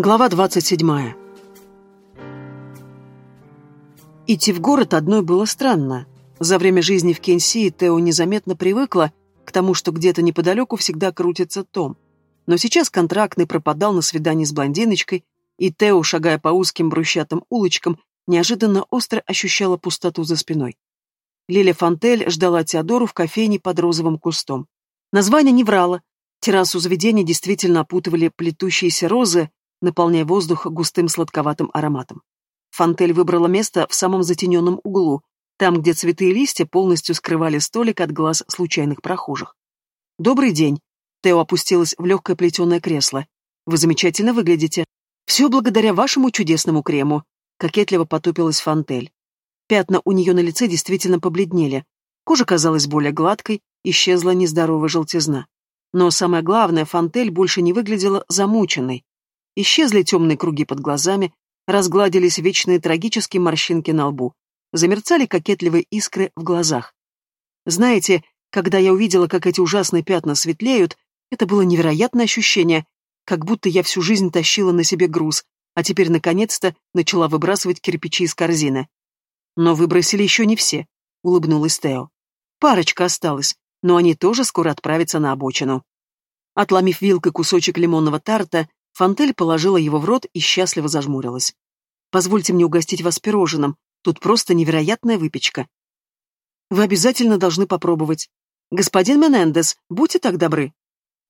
Глава 27. Идти в город одной было странно. За время жизни в Кенсии Тео незаметно привыкла к тому, что где-то неподалеку всегда крутится Том. Но сейчас контрактный пропадал на свидании с блондиночкой, и Тео, шагая по узким брусчатым улочкам, неожиданно остро ощущала пустоту за спиной. Лиля Фантель ждала Теодору в кофейне под розовым кустом. Название не врало. Террасу заведения действительно опутывали плетущиеся розы, наполняя воздух густым сладковатым ароматом. Фантель выбрала место в самом затененном углу, там, где цветы и листья полностью скрывали столик от глаз случайных прохожих. «Добрый день!» Тео опустилась в легкое плетеное кресло. «Вы замечательно выглядите. Все благодаря вашему чудесному крему», — кокетливо потупилась Фантель. Пятна у нее на лице действительно побледнели. Кожа казалась более гладкой, исчезла нездоровая желтизна. Но самое главное, Фантель больше не выглядела замученной. Исчезли темные круги под глазами, разгладились вечные трагические морщинки на лбу, замерцали кокетливые искры в глазах. Знаете, когда я увидела, как эти ужасные пятна светлеют, это было невероятное ощущение, как будто я всю жизнь тащила на себе груз, а теперь, наконец-то, начала выбрасывать кирпичи из корзины. Но выбросили еще не все, улыбнулась Тео. Парочка осталась, но они тоже скоро отправятся на обочину. Отломив вилкой кусочек лимонного тарта, Фантель положила его в рот и счастливо зажмурилась. «Позвольте мне угостить вас пирожным. Тут просто невероятная выпечка. Вы обязательно должны попробовать. Господин Менендес, будьте так добры».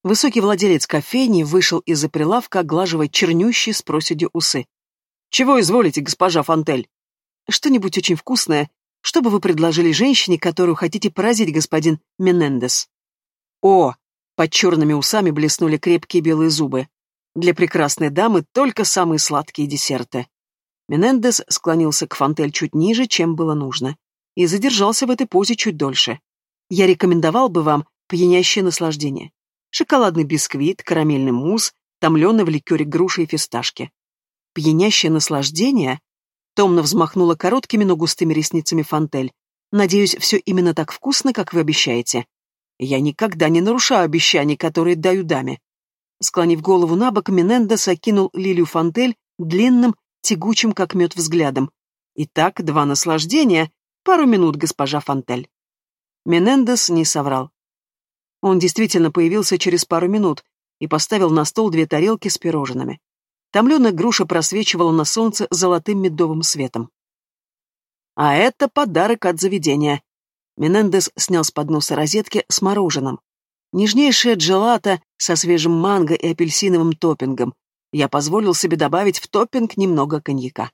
Высокий владелец кофейни вышел из-за прилавка, оглаживая чернющие с проседью усы. «Чего изволите, госпожа Фантель?» «Что-нибудь очень вкусное. Что бы вы предложили женщине, которую хотите поразить, господин Менендес?» «О!» Под черными усами блеснули крепкие белые зубы. Для прекрасной дамы только самые сладкие десерты. Менендес склонился к Фантель чуть ниже, чем было нужно, и задержался в этой позе чуть дольше. Я рекомендовал бы вам пьянящее наслаждение. Шоколадный бисквит, карамельный мусс, томленый в ликере груши и фисташки. Пьянящее наслаждение? Томно взмахнула короткими, но густыми ресницами Фантель. Надеюсь, все именно так вкусно, как вы обещаете. Я никогда не нарушаю обещаний, которые даю даме. Склонив голову на бок, Менендес окинул Лилию Фантель длинным, тягучим, как мед, взглядом. Итак, два наслаждения. Пару минут, госпожа Фантель. Менендес не соврал. Он действительно появился через пару минут и поставил на стол две тарелки с пирожными. Томленая груша просвечивала на солнце золотым медовым светом. А это подарок от заведения. Менендес снял с подноса розетки с мороженым. Нежнейшая джелата со свежим манго и апельсиновым топпингом. Я позволил себе добавить в топпинг немного коньяка.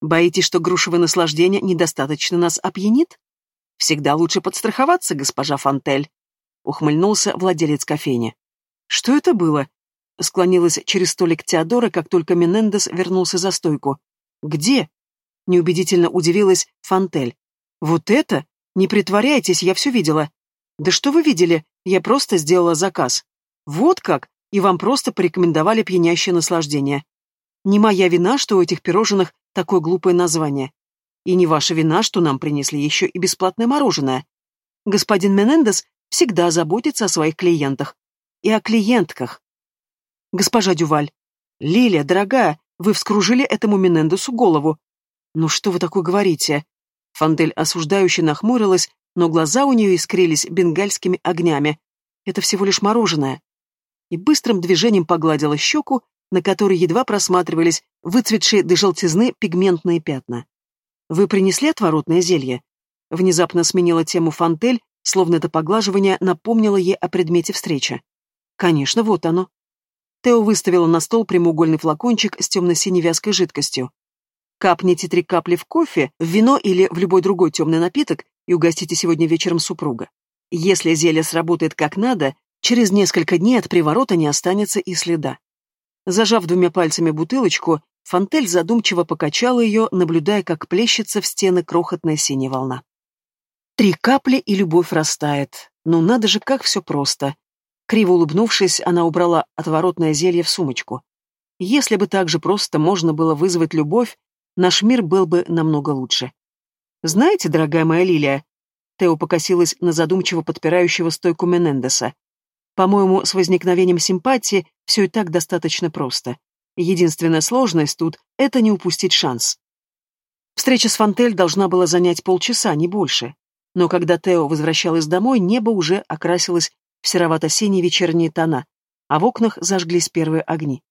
Боитесь, что грушевое наслаждение недостаточно нас опьянит? Всегда лучше подстраховаться, госпожа Фантель. Ухмыльнулся владелец кофейни. Что это было? Склонилась через столик Теодора, как только Менендес вернулся за стойку. Где? Неубедительно удивилась Фантель. Вот это? Не притворяйтесь, я все видела. Да что вы видели? Я просто сделала заказ. Вот как? И вам просто порекомендовали пьянящее наслаждение. Не моя вина, что у этих пирожных такое глупое название. И не ваша вина, что нам принесли еще и бесплатное мороженое. Господин Менендес всегда заботится о своих клиентах. И о клиентках. Госпожа Дюваль. Лилия, дорогая, вы вскружили этому Менендесу голову. Ну что вы такое говорите? Фандель осуждающе нахмурилась, но глаза у нее искрились бенгальскими огнями. Это всего лишь мороженое. И быстрым движением погладила щеку, на которой едва просматривались выцветшие до желтизны пигментные пятна. «Вы принесли отворотное зелье?» Внезапно сменила тему Фантель, словно это поглаживание напомнило ей о предмете встречи. «Конечно, вот оно». Тео выставила на стол прямоугольный флакончик с темно-синей вязкой жидкостью. Капните три капли в кофе, в вино или в любой другой темный напиток и угостите сегодня вечером супруга. Если зелье сработает как надо, через несколько дней от приворота не останется и следа. Зажав двумя пальцами бутылочку, Фантель задумчиво покачала ее, наблюдая, как плещется в стены крохотная синяя волна. Три капли, и любовь растает. Ну надо же, как все просто. Криво улыбнувшись, она убрала отворотное зелье в сумочку. Если бы так же просто можно было вызвать любовь, наш мир был бы намного лучше. «Знаете, дорогая моя Лилия...» Тео покосилась на задумчиво подпирающего стойку Менендеса. «По-моему, с возникновением симпатии все и так достаточно просто. Единственная сложность тут — это не упустить шанс. Встреча с Фантель должна была занять полчаса, не больше. Но когда Тео возвращалась домой, небо уже окрасилось в серовато-синие вечерние тона, а в окнах зажглись первые огни.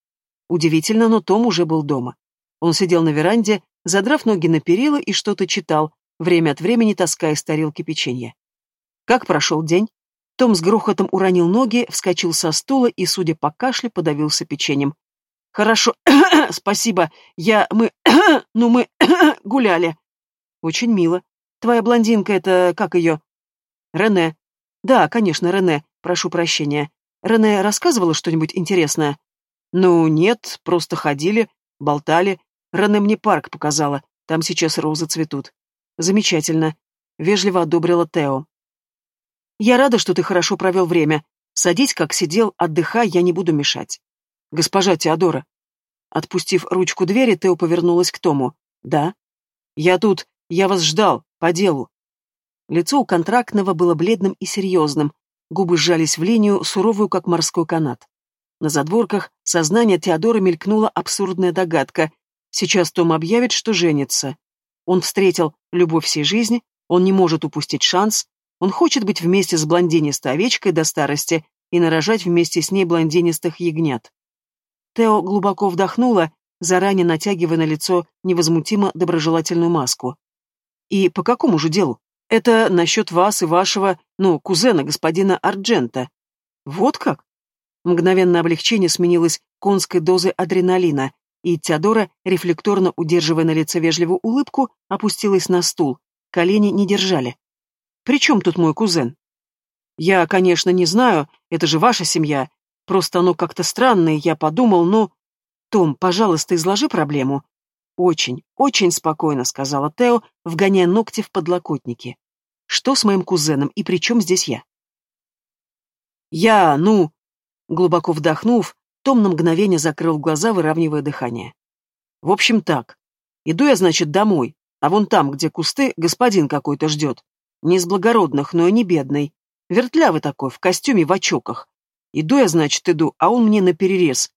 Удивительно, но Том уже был дома. Он сидел на веранде, задрав ноги на перила и что-то читал, время от времени таская из тарелки печенье. Как прошел день? Том с грохотом уронил ноги, вскочил со стула и, судя по кашле, подавился печеньем. «Хорошо, спасибо. Я... мы... ну, мы... гуляли». «Очень мило. Твоя блондинка — это... как ее?» «Рене». «Да, конечно, Рене. Прошу прощения. Рене рассказывала что-нибудь интересное?» «Ну, нет, просто ходили, болтали. Рене мне парк показала. Там сейчас розы цветут». «Замечательно», — вежливо одобрила Тео. «Я рада, что ты хорошо провел время. Садись, как сидел, отдыхай, я не буду мешать». «Госпожа Теодора». Отпустив ручку двери, Тео повернулась к Тому. «Да?» «Я тут. Я вас ждал. По делу». Лицо у контрактного было бледным и серьезным, губы сжались в линию, суровую, как морской канат. На задворках сознание Теодора мелькнула абсурдная догадка. Сейчас Том объявит, что женится. Он встретил любовь всей жизни, он не может упустить шанс, он хочет быть вместе с блондинистой овечкой до старости и нарожать вместе с ней блондинистых ягнят. Тео глубоко вдохнула, заранее натягивая на лицо невозмутимо доброжелательную маску. «И по какому же делу? Это насчет вас и вашего, ну, кузена, господина Арджента. Вот как?» Мгновенное облегчение сменилось конской дозой адреналина, и Теодора, рефлекторно удерживая на лице вежливую улыбку, опустилась на стул. Колени не держали. «При чем тут мой кузен?» «Я, конечно, не знаю, это же ваша семья. Просто оно как-то странное, я подумал, ну...» «Том, пожалуйста, изложи проблему». «Очень, очень спокойно», — сказала Тео, вгоняя ногти в подлокотники. «Что с моим кузеном и при чем здесь я?» «Я, ну...» Глубоко вдохнув, том на мгновение закрыл глаза, выравнивая дыхание. В общем так. Иду я, значит, домой, а вон там, где кусты, господин какой-то ждет. Не из благородных, но и не бедный. Вертлявый такой, в костюме, в очоках. Иду я, значит, иду, а он мне наперерез.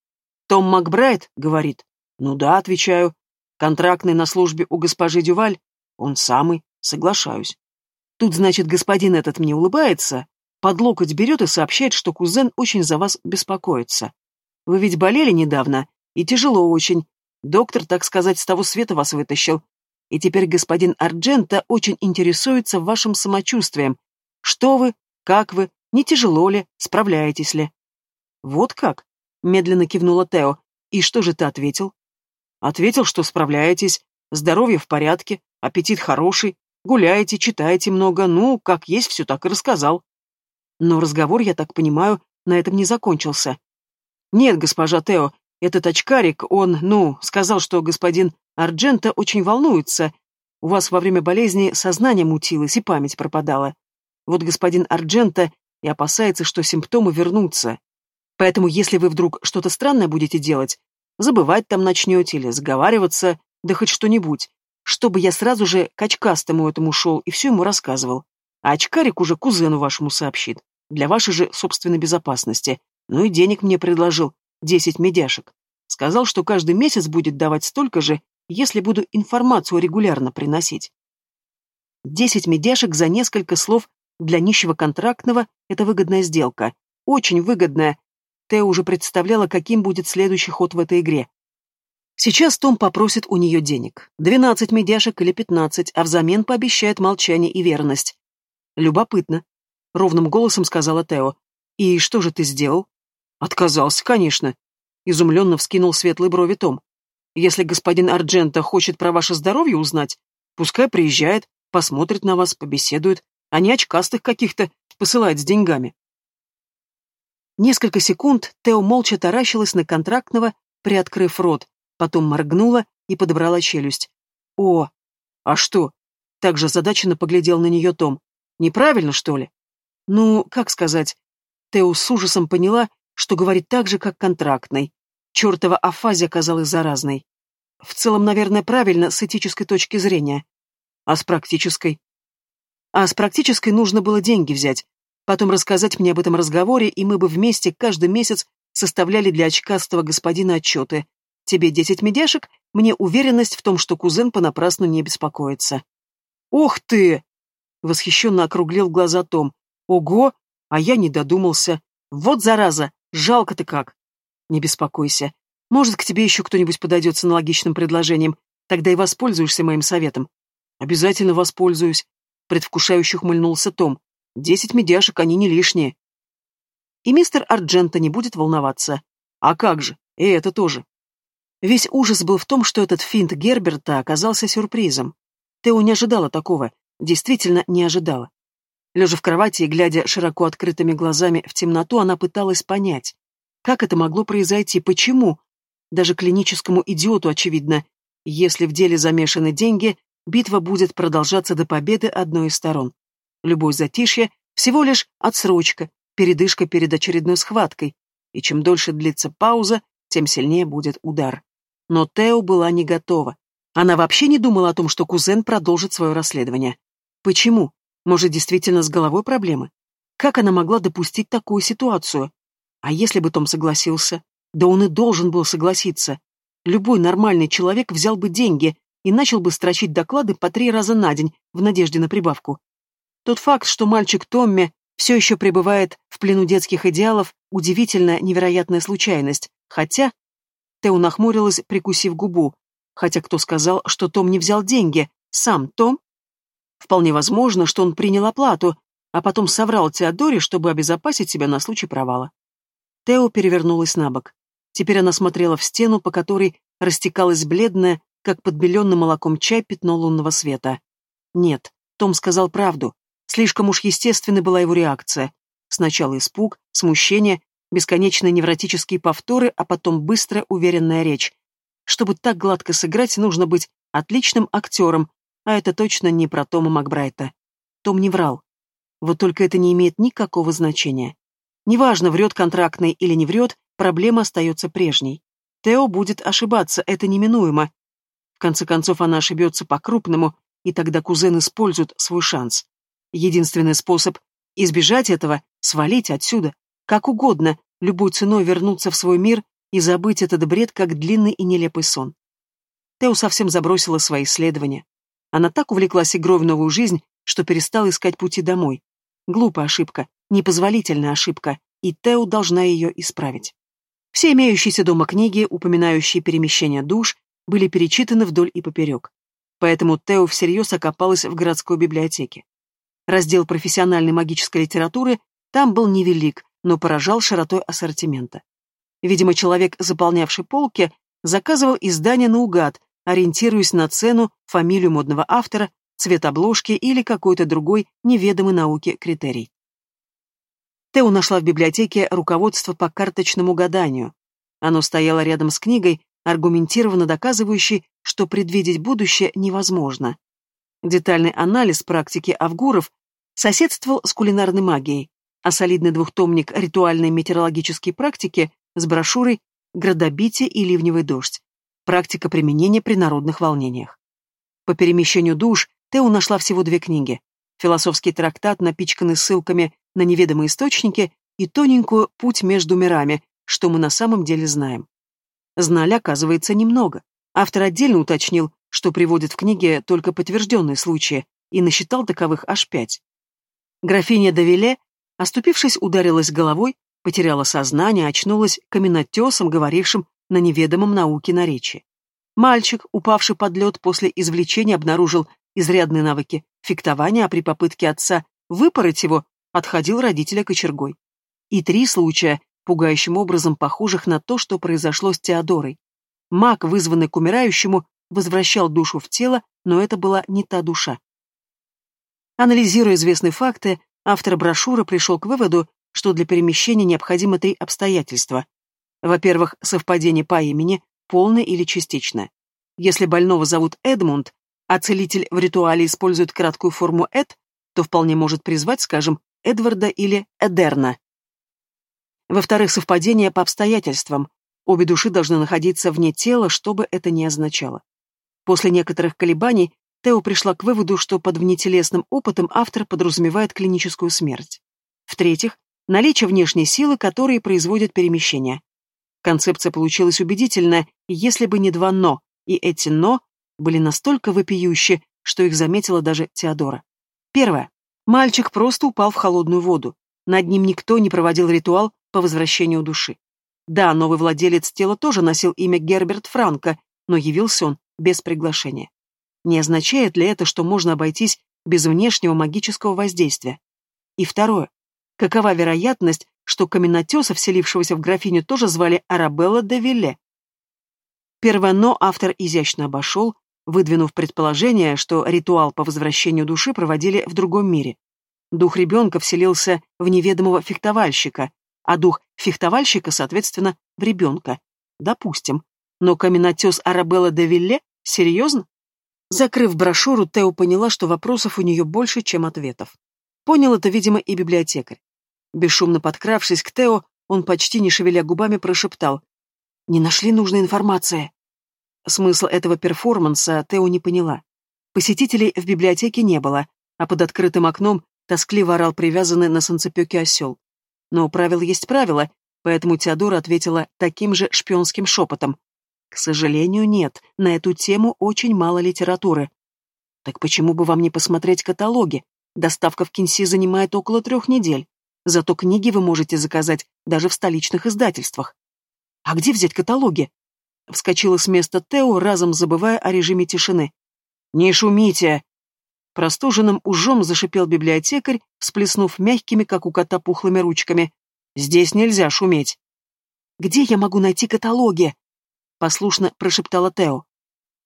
Том Макбрайт, говорит. Ну да, отвечаю. Контрактный на службе у госпожи Дюваль. Он самый, соглашаюсь. Тут, значит, господин этот мне улыбается, под локоть берет и сообщает, что кузен очень за вас беспокоится. Вы ведь болели недавно, и тяжело очень. Доктор, так сказать, с того света вас вытащил. И теперь господин Арджента очень интересуется вашим самочувствием. Что вы, как вы, не тяжело ли, справляетесь ли? Вот как? Медленно кивнула Тео. И что же ты ответил? Ответил, что справляетесь, здоровье в порядке, аппетит хороший, гуляете, читаете много, ну, как есть, все так и рассказал. Но разговор, я так понимаю, на этом не закончился. Нет, госпожа Тео, этот очкарик, он, ну, сказал, что господин Арджента очень волнуется. У вас во время болезни сознание мутилось и память пропадала. Вот господин Арджента и опасается, что симптомы вернутся. Поэтому, если вы вдруг что-то странное будете делать, забывать там начнете или заговариваться, да хоть что-нибудь, чтобы я сразу же к очкастому этому шел и все ему рассказывал. А очкарик уже кузену вашему сообщит для вашей же собственной безопасности. Ну и денег мне предложил, десять медяшек. Сказал, что каждый месяц будет давать столько же, если буду информацию регулярно приносить. Десять медяшек за несколько слов для нищего контрактного – это выгодная сделка. Очень выгодная. Тео уже представляла, каким будет следующий ход в этой игре. Сейчас Том попросит у нее денег. Двенадцать медяшек или пятнадцать, а взамен пообещает молчание и верность. Любопытно. — ровным голосом сказала Тео. «И что же ты сделал?» «Отказался, конечно», — изумленно вскинул светлые брови Том. «Если господин Арджента хочет про ваше здоровье узнать, пускай приезжает, посмотрит на вас, побеседует, а не очкастых каких-то посылает с деньгами». Несколько секунд Тео молча таращилась на контрактного, приоткрыв рот, потом моргнула и подобрала челюсть. «О, а что?» Также задаченно поглядел на нее Том. «Неправильно, что ли?» Ну, как сказать? Тео с ужасом поняла, что говорит так же, как контрактный. Чертова афазия казалась заразной. В целом, наверное, правильно с этической точки зрения. А с практической? А с практической нужно было деньги взять, потом рассказать мне об этом разговоре, и мы бы вместе каждый месяц составляли для очкастого господина отчеты. Тебе десять медяшек, мне уверенность в том, что кузен понапрасну не беспокоится. «Ох ты!» — восхищенно округлил глаза Том. «Ого! А я не додумался. Вот зараза! Жалко ты как!» «Не беспокойся. Может, к тебе еще кто-нибудь подойдет с аналогичным предложением. Тогда и воспользуешься моим советом». «Обязательно воспользуюсь», — предвкушающе ухмыльнулся Том. «Десять медяшек, они не лишние». И мистер Арджента не будет волноваться. А как же, и это тоже. Весь ужас был в том, что этот финт Герберта оказался сюрпризом. Тео не ожидала такого, действительно не ожидала. Лежа в кровати и глядя широко открытыми глазами в темноту, она пыталась понять, как это могло произойти, почему. Даже клиническому идиоту очевидно, если в деле замешаны деньги, битва будет продолжаться до победы одной из сторон. Любое затишье — всего лишь отсрочка, передышка перед очередной схваткой, и чем дольше длится пауза, тем сильнее будет удар. Но Тео была не готова. Она вообще не думала о том, что кузен продолжит свое расследование. Почему? Может, действительно с головой проблемы? Как она могла допустить такую ситуацию? А если бы Том согласился? Да он и должен был согласиться. Любой нормальный человек взял бы деньги и начал бы строчить доклады по три раза на день в надежде на прибавку. Тот факт, что мальчик Томми все еще пребывает в плену детских идеалов, удивительная, невероятная случайность, хотя... Тео нахмурилась, прикусив губу, Хотя кто сказал, что Том не взял деньги? Сам Том? Вполне возможно, что он принял оплату, а потом соврал Теодоре, чтобы обезопасить себя на случай провала. Тео перевернулась на бок. Теперь она смотрела в стену, по которой растекалась бледная, как подбеленный молоком чай, пятно лунного света. Нет, Том сказал правду. Слишком уж естественной была его реакция. Сначала испуг, смущение, бесконечные невротические повторы, а потом быстрая, уверенная речь. Чтобы так гладко сыграть, нужно быть отличным актером, а это точно не про Тома Макбрайта. Том не врал. Вот только это не имеет никакого значения. Неважно, врет контрактный или не врет, проблема остается прежней. Тео будет ошибаться, это неминуемо. В конце концов, она ошибется по-крупному, и тогда кузен использует свой шанс. Единственный способ избежать этого — свалить отсюда, как угодно, любой ценой вернуться в свой мир и забыть этот бред, как длинный и нелепый сон. Тео совсем забросила свои исследования. Она так увлеклась игрой в новую жизнь, что перестала искать пути домой. Глупая ошибка, непозволительная ошибка, и Тео должна ее исправить. Все имеющиеся дома книги, упоминающие перемещение душ, были перечитаны вдоль и поперек. Поэтому Тео всерьез окопалась в городской библиотеке. Раздел профессиональной магической литературы там был невелик, но поражал широтой ассортимента. Видимо, человек, заполнявший полки, заказывал издание наугад, ориентируясь на цену, фамилию модного автора, цвет обложки или какой-то другой неведомый науке критерий. Тео нашла в библиотеке руководство по карточному гаданию. Оно стояло рядом с книгой, аргументированно доказывающей, что предвидеть будущее невозможно. Детальный анализ практики авгуров соседствовал с кулинарной магией, а солидный двухтомник ритуальной метеорологической практики с брошюрой «Градобитие и ливневый дождь. Практика применения при народных волнениях». По перемещению душ Тео нашла всего две книги. Философский трактат, напичканный ссылками на неведомые источники, и тоненькую «Путь между мирами», что мы на самом деле знаем. Знали, оказывается, немного. Автор отдельно уточнил, что приводит в книге только подтвержденные случаи, и насчитал таковых аж пять. Графиня Давиле, оступившись, ударилась головой, Потеряла сознание, очнулась каменотесом, говорившим на неведомом науке наречии. Мальчик, упавший под лед после извлечения, обнаружил изрядные навыки фехтования, а при попытке отца выпороть его, отходил родителя кочергой. И три случая, пугающим образом похожих на то, что произошло с Теодорой. Маг, вызванный к умирающему, возвращал душу в тело, но это была не та душа. Анализируя известные факты, автор брошюры пришел к выводу, что для перемещения необходимо три обстоятельства. Во-первых, совпадение по имени, полное или частичное. Если больного зовут Эдмунд, а целитель в ритуале использует краткую форму «эд», то вполне может призвать, скажем, Эдварда или Эдерна. Во-вторых, совпадение по обстоятельствам. Обе души должны находиться вне тела, что бы это ни означало. После некоторых колебаний Тео пришла к выводу, что под внетелесным опытом автор подразумевает клиническую смерть. В-третьих, наличие внешней силы, которые производят перемещение. Концепция получилась убедительная, если бы не два «но», и эти «но» были настолько вопиющие, что их заметила даже Теодора. Первое. Мальчик просто упал в холодную воду. Над ним никто не проводил ритуал по возвращению души. Да, новый владелец тела тоже носил имя Герберт Франко, но явился он без приглашения. Не означает ли это, что можно обойтись без внешнего магического воздействия? И второе. Какова вероятность, что каменотеса, вселившегося в графиню, тоже звали Арабелла де Вилле? Первое «но» автор изящно обошел, выдвинув предположение, что ритуал по возвращению души проводили в другом мире. Дух ребенка вселился в неведомого фехтовальщика, а дух фехтовальщика, соответственно, в ребенка. Допустим. Но каменотес Арабелла де Вилле? Серьезно? Закрыв брошюру, Тео поняла, что вопросов у нее больше, чем ответов. Понял это, видимо, и библиотекарь. Бесшумно подкравшись к Тео, он почти не шевеля губами прошептал. «Не нашли нужной информации». Смысл этого перформанса Тео не поняла. Посетителей в библиотеке не было, а под открытым окном тоскливо орал привязанный на санцепёке осел. Но правило есть правило, поэтому Теодора ответила таким же шпионским шепотом. К сожалению, нет, на эту тему очень мало литературы. Так почему бы вам не посмотреть каталоги? Доставка в Кинси занимает около трех недель. Зато книги вы можете заказать даже в столичных издательствах. А где взять каталоги? Вскочила с места Тео, разом забывая о режиме тишины. «Не шумите!» Простуженным ужом зашипел библиотекарь, всплеснув мягкими, как у кота, пухлыми ручками. «Здесь нельзя шуметь!» «Где я могу найти каталоги?» Послушно прошептала Тео.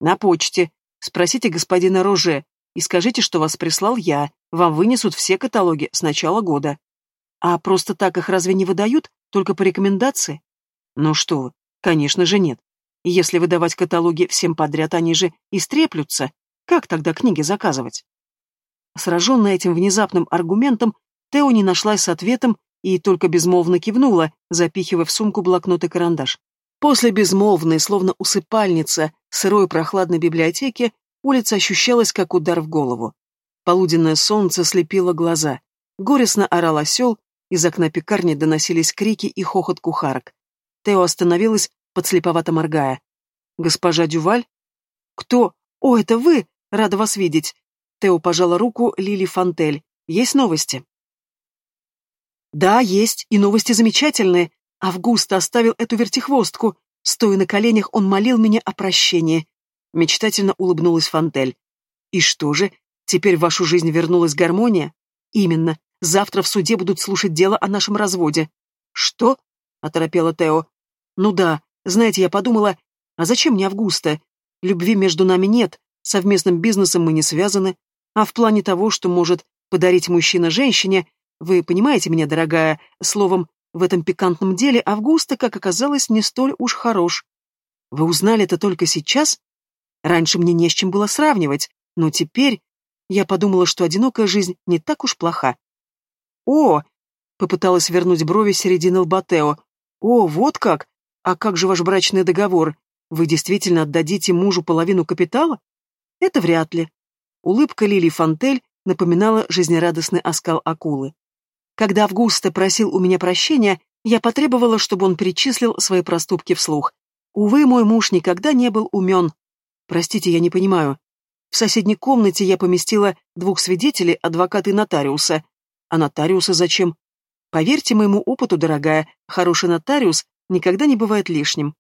«На почте. Спросите господина Роже и скажите, что вас прислал я. Вам вынесут все каталоги с начала года». «А просто так их разве не выдают? Только по рекомендации?» «Ну что вы, конечно же нет. Если выдавать каталоги всем подряд, они же истреплются. Как тогда книги заказывать? Сраженная этим внезапным аргументом, Тео не нашлась с ответом и только безмолвно кивнула, запихивая в сумку блокнот и карандаш. После безмолвной, словно усыпальница, сырой прохладной библиотеки, улица ощущалась как удар в голову. Полуденное солнце слепило глаза. Горестно орал осел, из окна пекарни доносились крики и хохот кухарок. Тео остановилась, подслеповато моргая. «Госпожа Дюваль?» «Кто? О, это вы! Рада вас видеть!» Тео пожала руку Лили Фантель. «Есть новости?» «Да, есть, и новости замечательные. Августа оставил эту вертихвостку. Стоя на коленях, он молил меня о прощении». Мечтательно улыбнулась Фантель. «И что же, теперь в вашу жизнь вернулась гармония?» «Именно. Завтра в суде будут слушать дело о нашем разводе». «Что?» — оторопела Тео. «Ну да, знаете, я подумала, а зачем мне Августа? Любви между нами нет, совместным бизнесом мы не связаны, а в плане того, что может подарить мужчина женщине, вы понимаете меня, дорогая, словом, в этом пикантном деле Августа, как оказалось, не столь уж хорош. Вы узнали это только сейчас? Раньше мне не с чем было сравнивать, но теперь я подумала, что одинокая жизнь не так уж плоха. О! Попыталась вернуть брови середины лба Тео. О, вот как! А как же ваш брачный договор? Вы действительно отдадите мужу половину капитала? Это вряд ли. Улыбка Лили Фантель напоминала жизнерадостный оскал акулы. Когда Августа просил у меня прощения, я потребовала, чтобы он перечислил свои проступки вслух. Увы, мой муж никогда не был умен. Простите, я не понимаю. В соседней комнате я поместила двух свидетелей, адвоката и нотариуса. А нотариуса зачем? Поверьте моему опыту, дорогая, хороший нотариус никогда не бывает лишним.